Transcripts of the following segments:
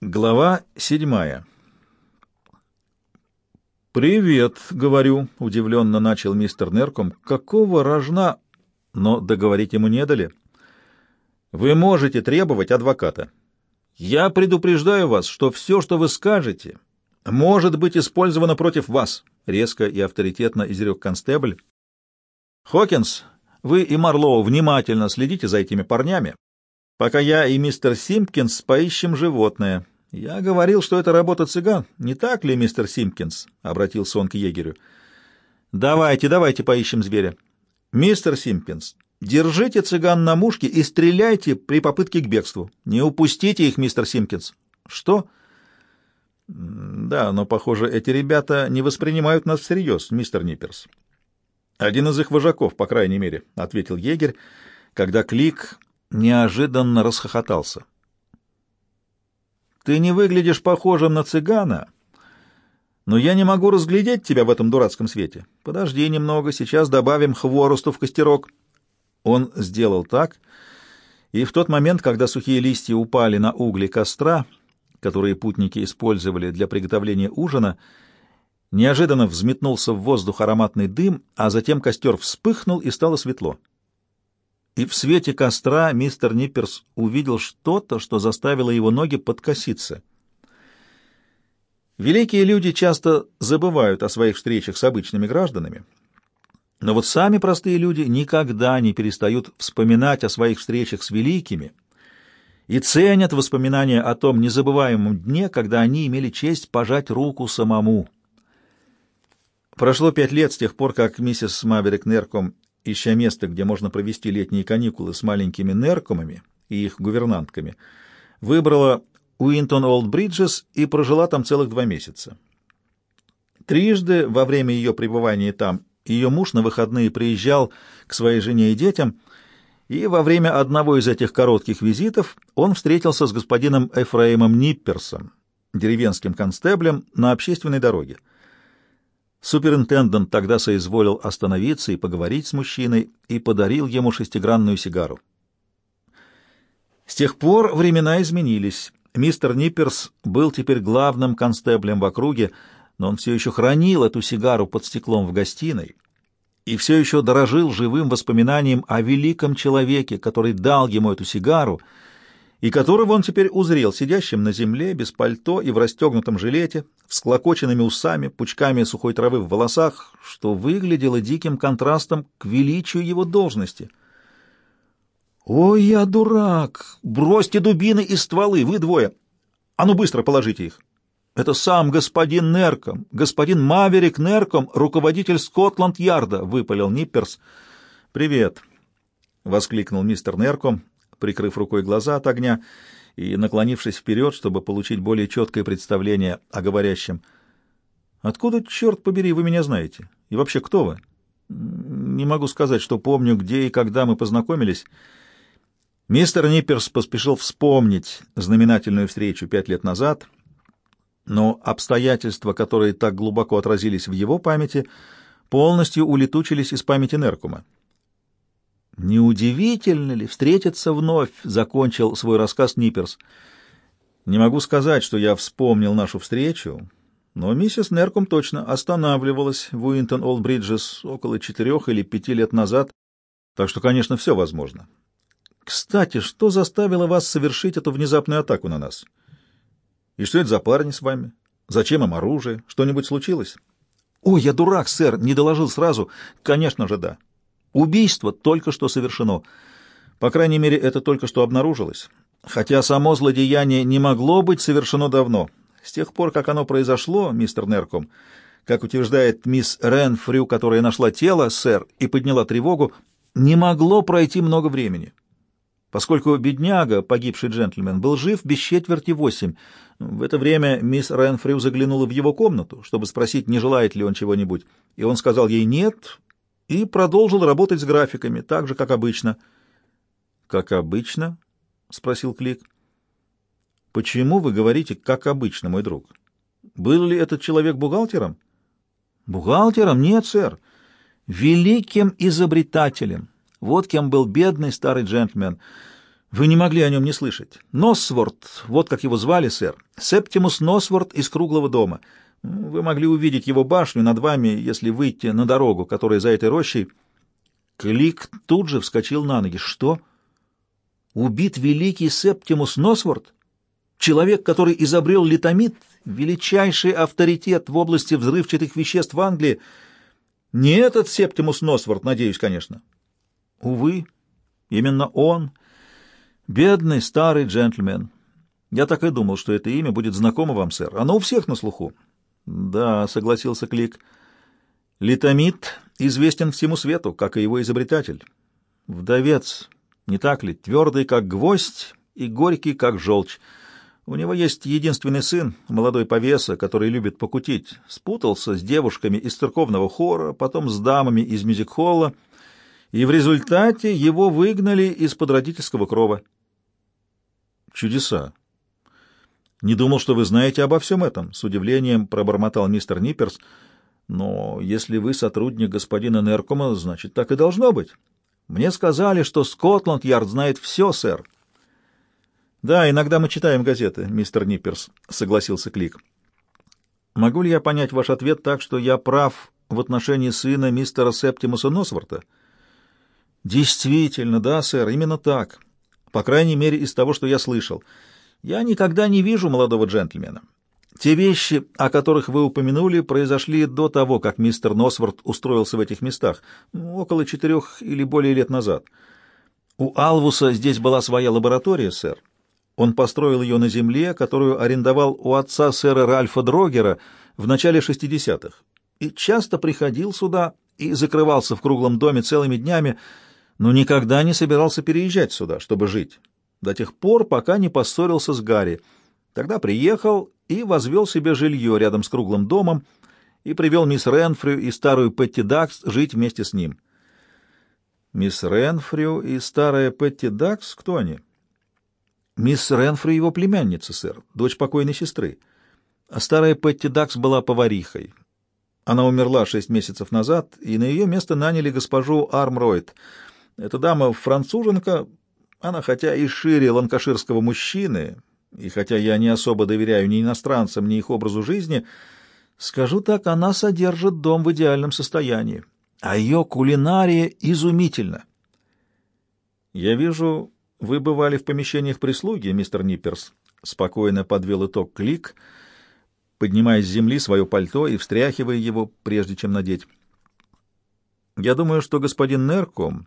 Глава седьмая. «Привет», — говорю, — удивленно начал мистер Нерком. «Какого рожна...» Но договорить ему не дали. «Вы можете требовать адвоката. Я предупреждаю вас, что все, что вы скажете, может быть использовано против вас», — резко и авторитетно изрек констебль. «Хокинс, вы и Марлоу внимательно следите за этими парнями, пока я и мистер Симпкинс поищем животное. Я говорил, что это работа цыган. Не так ли, мистер Симпкинс? — обратился он к егерю. — Давайте, давайте поищем зверя. Мистер Симпкинс, держите цыган на мушке и стреляйте при попытке к бегству. Не упустите их, мистер Симпкинс. — Что? — Да, но, похоже, эти ребята не воспринимают нас всерьез, мистер Нипперс. — Один из их вожаков, по крайней мере, — ответил егерь, когда Клик неожиданно расхохотался. «Ты не выглядишь похожим на цыгана, но я не могу разглядеть тебя в этом дурацком свете. Подожди немного, сейчас добавим хворосту в костерок». Он сделал так, и в тот момент, когда сухие листья упали на угли костра, которые путники использовали для приготовления ужина, неожиданно взметнулся в воздух ароматный дым, а затем костер вспыхнул и стало светло и в свете костра мистер Нипперс увидел что-то, что заставило его ноги подкоситься. Великие люди часто забывают о своих встречах с обычными гражданами, но вот сами простые люди никогда не перестают вспоминать о своих встречах с великими и ценят воспоминания о том незабываемом дне, когда они имели честь пожать руку самому. Прошло пять лет с тех пор, как миссис Маверик Нерком ища место, где можно провести летние каникулы с маленькими неркомами и их гувернантками, выбрала Уинтон Олд Бриджес и прожила там целых два месяца. Трижды во время ее пребывания там ее муж на выходные приезжал к своей жене и детям, и во время одного из этих коротких визитов он встретился с господином Эфраимом Нипперсом, деревенским констеблем, на общественной дороге. Суперинтендант тогда соизволил остановиться и поговорить с мужчиной и подарил ему шестигранную сигару. С тех пор времена изменились. Мистер Нипперс был теперь главным констеблем в округе, но он все еще хранил эту сигару под стеклом в гостиной и все еще дорожил живым воспоминанием о великом человеке, который дал ему эту сигару, и которого он теперь узрел, сидящим на земле, без пальто и в расстегнутом жилете, с клокоченными усами, пучками сухой травы в волосах, что выглядело диким контрастом к величию его должности. «Ой, я дурак! Бросьте дубины и стволы, вы двое! А ну быстро положите их!» «Это сам господин Нерком, господин Маверик Нерком, руководитель Скотланд-Ярда», — выпалил Нипперс. «Привет», — воскликнул мистер Нерком, прикрыв рукой глаза от огня и наклонившись вперед, чтобы получить более четкое представление о говорящем. «Откуда, черт побери, вы меня знаете? И вообще, кто вы?» «Не могу сказать, что помню, где и когда мы познакомились». Мистер Нипперс поспешил вспомнить знаменательную встречу пять лет назад, но обстоятельства, которые так глубоко отразились в его памяти, полностью улетучились из памяти Неркума. «Неудивительно ли встретиться вновь?» — закончил свой рассказ Нипперс. «Не могу сказать, что я вспомнил нашу встречу, но миссис Нерком точно останавливалась в Уинтон Олд-Бриджес около четырех или пяти лет назад, так что, конечно, все возможно. Кстати, что заставило вас совершить эту внезапную атаку на нас? И что это за парни с вами? Зачем им оружие? Что-нибудь случилось?» «Ой, я дурак, сэр, не доложил сразу. Конечно же, да. Убийство только что совершено. По крайней мере, это только что обнаружилось. Хотя само злодеяние не могло быть совершено давно. С тех пор, как оно произошло, мистер Нерком, как утверждает мисс Ренфрю, которая нашла тело, сэр, и подняла тревогу, не могло пройти много времени. Поскольку бедняга, погибший джентльмен, был жив без четверти восемь, в это время мисс Ренфрю заглянула в его комнату, чтобы спросить, не желает ли он чего-нибудь, и он сказал ей «нет», и продолжил работать с графиками, так же, как обычно. «Как обычно?» — спросил Клик. «Почему вы говорите «как обычно», мой друг? Был ли этот человек бухгалтером?» «Бухгалтером? Нет, сэр. Великим изобретателем. Вот кем был бедный старый джентльмен. Вы не могли о нем не слышать. Носворд, вот как его звали, сэр. Септимус Носворд из круглого дома. Вы могли увидеть его башню над вами, если выйти на дорогу, которая за этой рощей. Клик тут же вскочил на ноги. Что? Убит великий Септимус Носворд? Человек, который изобрел литомит, величайший авторитет в области взрывчатых веществ в Англии. Не этот Септимус Носворд, надеюсь, конечно. Увы, именно он — Бедный старый джентльмен. Я так и думал, что это имя будет знакомо вам, сэр. Оно у всех на слуху. Да, согласился Клик. Литомит известен всему свету, как и его изобретатель. Вдовец, не так ли, твердый, как гвоздь, и горький, как желчь. У него есть единственный сын, молодой повеса, который любит покутить. Спутался с девушками из церковного хора, потом с дамами из мюзик-холла, и в результате его выгнали из-под родительского крова. Чудеса. Не думал, что вы знаете обо всем этом, с удивлением пробормотал мистер Нипперс. Но если вы сотрудник господина Неркома, значит, так и должно быть. Мне сказали, что Скотланд-Ярд знает все, сэр. Да, иногда мы читаем газеты, мистер Нипперс, согласился Клик. Могу ли я понять ваш ответ так, что я прав в отношении сына мистера Септимуса Носворта? Действительно, да, сэр, именно так. По крайней мере, из того, что я слышал. Я никогда не вижу молодого джентльмена. Те вещи, о которых вы упомянули, произошли до того, как мистер Носворт устроился в этих местах, около четырех или более лет назад. У Алвуса здесь была своя лаборатория, сэр. Он построил ее на земле, которую арендовал у отца сэра Ральфа Дрогера в начале 60-х, и часто приходил сюда и закрывался в круглом доме целыми днями, но никогда не собирался переезжать сюда, чтобы жить, до тех пор, пока не поссорился с Гарри. Тогда приехал и возвел себе жилье рядом с круглым домом и привел мисс Ренфрю и старую Петти Дакс жить вместе с ним. Мисс Ренфрю и старая Петти Дакс, кто они? Мисс Ренфрю его племянница, сэр, дочь покойной сестры. А старая Петти Дакс была поварихой. Она умерла шесть месяцев назад, и на ее место наняли госпожу Армройд — эта дама француженка, она хотя и шире ланкаширского мужчины, и хотя я не особо доверяю ни иностранцам, ни их образу жизни, скажу так, она содержит дом в идеальном состоянии, а ее кулинария изумительна. Я вижу, вы бывали в помещениях прислуги, мистер Нипперс, спокойно подвел итог Клик, поднимая с земли свое пальто и встряхивая его, прежде чем надеть. Я думаю, что господин Нерком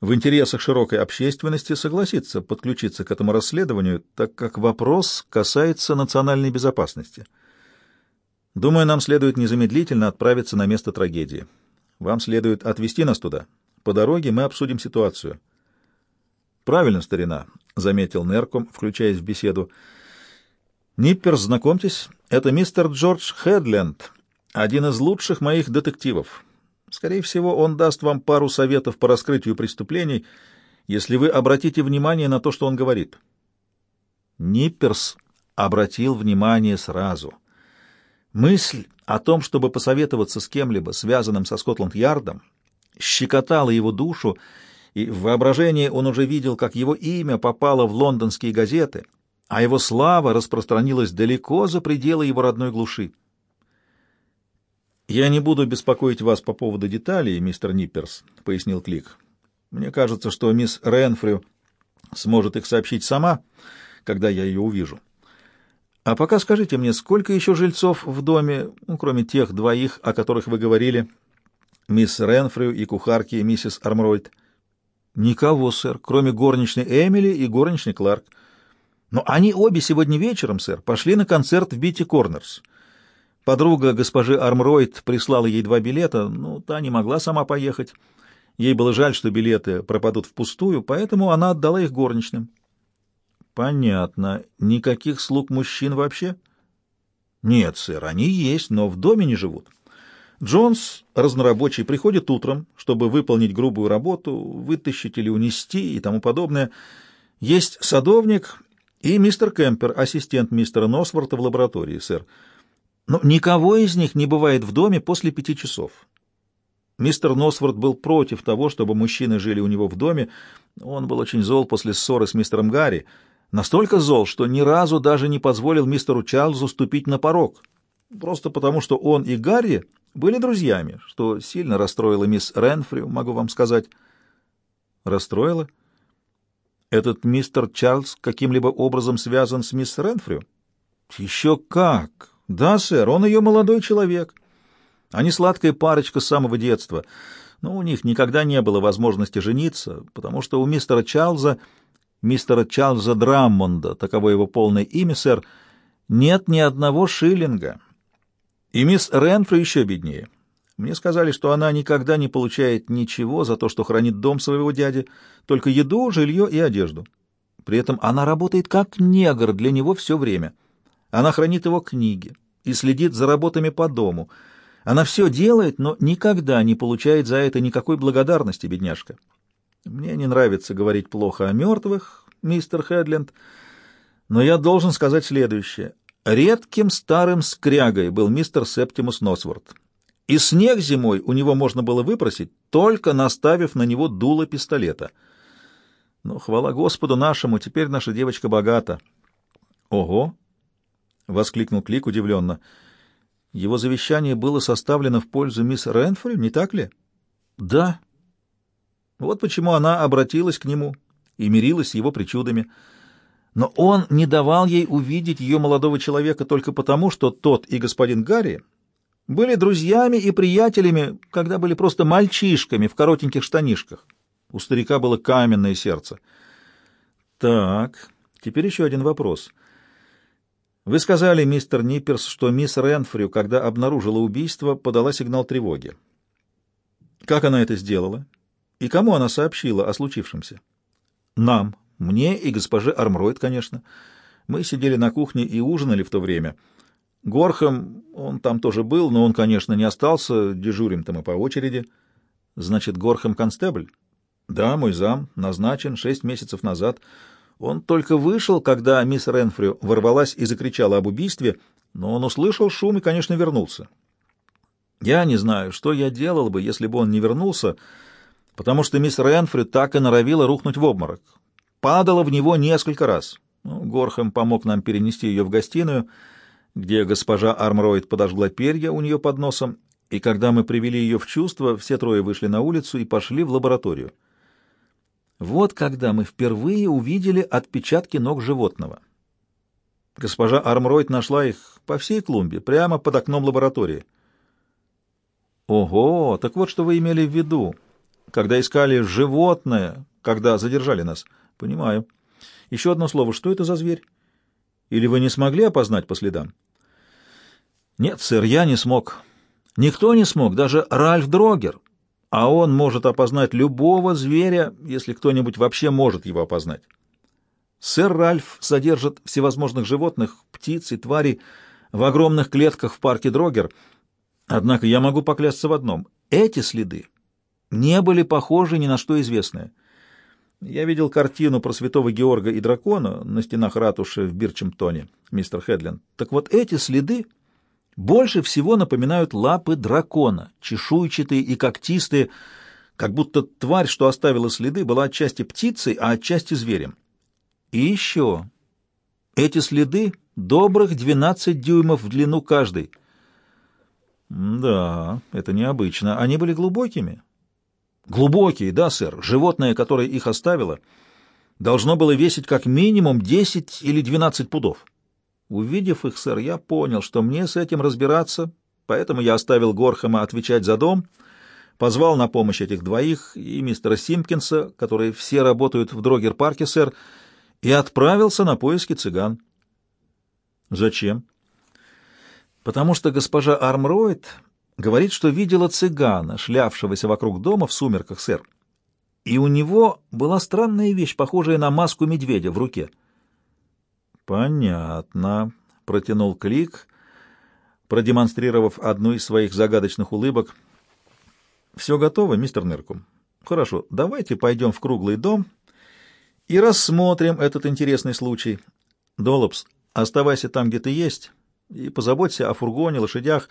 в интересах широкой общественности согласиться подключиться к этому расследованию, так как вопрос касается национальной безопасности. Думаю, нам следует незамедлительно отправиться на место трагедии. Вам следует отвезти нас туда. По дороге мы обсудим ситуацию. Правильно, старина, заметил Нерком, включаясь в беседу. Ниппер, знакомьтесь, это мистер Джордж Хедленд, один из лучших моих детективов. Скорее всего, он даст вам пару советов по раскрытию преступлений, если вы обратите внимание на то, что он говорит. Нипперс обратил внимание сразу. Мысль о том, чтобы посоветоваться с кем-либо, связанным со Скотланд-Ярдом, щекотала его душу, и в воображении он уже видел, как его имя попало в лондонские газеты, а его слава распространилась далеко за пределы его родной глуши. «Я не буду беспокоить вас по поводу деталей, мистер Нипперс», — пояснил Клик. «Мне кажется, что мисс Ренфрю сможет их сообщить сама, когда я ее увижу. А пока скажите мне, сколько еще жильцов в доме, ну, кроме тех двоих, о которых вы говорили, мисс Ренфрю и кухарки миссис Армройд?» «Никого, сэр, кроме горничной Эмили и горничной Кларк. Но они обе сегодня вечером, сэр, пошли на концерт в Бити Корнерс». Подруга госпожи Армройд прислала ей два билета, но та не могла сама поехать. Ей было жаль, что билеты пропадут впустую, поэтому она отдала их горничным. Понятно. Никаких слуг мужчин вообще? Нет, сэр, они есть, но в доме не живут. Джонс, разнорабочий, приходит утром, чтобы выполнить грубую работу, вытащить или унести и тому подобное. Есть садовник и мистер Кемпер, ассистент мистера Носворта в лаборатории, сэр. Но никого из них не бывает в доме после пяти часов. Мистер Носворд был против того, чтобы мужчины жили у него в доме. Он был очень зол после ссоры с мистером Гарри. Настолько зол, что ни разу даже не позволил мистеру Чарльзу ступить на порог. Просто потому, что он и Гарри были друзьями, что сильно расстроило мисс Ренфрю, могу вам сказать. Расстроило? Этот мистер Чарльз каким-либо образом связан с мисс Ренфрю? Еще как! Да, сэр, он ее молодой человек. Они сладкая парочка с самого детства, но у них никогда не было возможности жениться, потому что у мистера Чарльза, мистера Чарльза Драммонда, таково его полное имя, сэр, нет ни одного шиллинга. И мисс Ренфру еще беднее. Мне сказали, что она никогда не получает ничего за то, что хранит дом своего дяди, только еду, жилье и одежду. При этом она работает как негр для него все время. Она хранит его книги и следит за работами по дому — она все делает, но никогда не получает за это никакой благодарности, бедняжка. Мне не нравится говорить плохо о мертвых, мистер Хедленд, но я должен сказать следующее. Редким старым скрягой был мистер Септимус Носворд. И снег зимой у него можно было выпросить, только наставив на него дуло пистолета. Но, хвала Господу нашему, теперь наша девочка богата. — Ого! — воскликнул Клик удивленно. — его завещание было составлено в пользу мисс Ренфри, не так ли? Да. Вот почему она обратилась к нему и мирилась с его причудами. Но он не давал ей увидеть ее молодого человека только потому, что тот и господин Гарри были друзьями и приятелями, когда были просто мальчишками в коротеньких штанишках. У старика было каменное сердце. Так, теперь еще один вопрос. Вы сказали, мистер Нипперс, что мисс Ренфрю, когда обнаружила убийство, подала сигнал тревоги. Как она это сделала? И кому она сообщила о случившемся? Нам, мне и госпоже Армройд, конечно. Мы сидели на кухне и ужинали в то время. Горхам, он там тоже был, но он, конечно, не остался, дежурим-то мы по очереди. Значит, Горхам констебль? Да, мой зам, назначен шесть месяцев назад. Он только вышел, когда мисс Ренфрю ворвалась и закричала об убийстве, но он услышал шум и, конечно, вернулся. Я не знаю, что я делал бы, если бы он не вернулся, потому что мисс Ренфрю так и норовила рухнуть в обморок. Падала в него несколько раз. Ну, Горхэм помог нам перенести ее в гостиную, где госпожа Армроид подожгла перья у нее под носом, и когда мы привели ее в чувство, все трое вышли на улицу и пошли в лабораторию. Вот когда мы впервые увидели отпечатки ног животного. Госпожа Армройд нашла их по всей клумбе, прямо под окном лаборатории. Ого, так вот что вы имели в виду, когда искали животное, когда задержали нас. Понимаю. Еще одно слово, что это за зверь? Или вы не смогли опознать по следам? Нет, сэр, я не смог. Никто не смог, даже Ральф Дрогер а он может опознать любого зверя, если кто-нибудь вообще может его опознать. Сэр Ральф содержит всевозможных животных, птиц и тварей в огромных клетках в парке Дрогер. Однако я могу поклясться в одном — эти следы не были похожи ни на что известное. Я видел картину про святого Георга и дракона на стенах ратуши в Бирчемтоне, мистер Хедленд. Так вот эти следы больше всего напоминают лапы дракона, чешуйчатые и когтистые, как будто тварь, что оставила следы, была отчасти птицей, а отчасти зверем. И еще. Эти следы добрых 12 дюймов в длину каждый. Да, это необычно. Они были глубокими? Глубокие, да, сэр. Животное, которое их оставило, должно было весить как минимум 10 или 12 пудов. Увидев их, сэр, я понял, что мне с этим разбираться, поэтому я оставил Горхэма отвечать за дом, позвал на помощь этих двоих и мистера Симпкинса, которые все работают в Дрогер-парке, сэр, и отправился на поиски цыган. Зачем? Потому что госпожа Армроид говорит, что видела цыгана, шлявшегося вокруг дома в сумерках, сэр. И у него была странная вещь, похожая на маску медведя в руке — «Понятно», — протянул Клик, продемонстрировав одну из своих загадочных улыбок. «Все готово, мистер Неркум? Хорошо, давайте пойдем в круглый дом и рассмотрим этот интересный случай. Доллопс, оставайся там, где ты есть, и позаботься о фургоне, лошадях.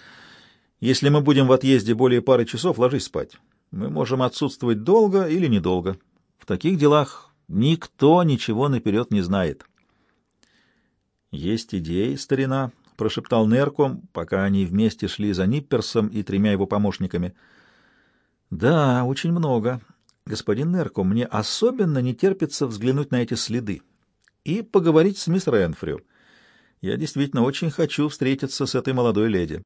Если мы будем в отъезде более пары часов, ложись спать. Мы можем отсутствовать долго или недолго. В таких делах никто ничего наперед не знает. Есть идеи, старина, — прошептал Нерком, пока они вместе шли за Нипперсом и тремя его помощниками. — Да, очень много. Господин Нерком, мне особенно не терпится взглянуть на эти следы и поговорить с мисс Ренфрю. Я действительно очень хочу встретиться с этой молодой леди.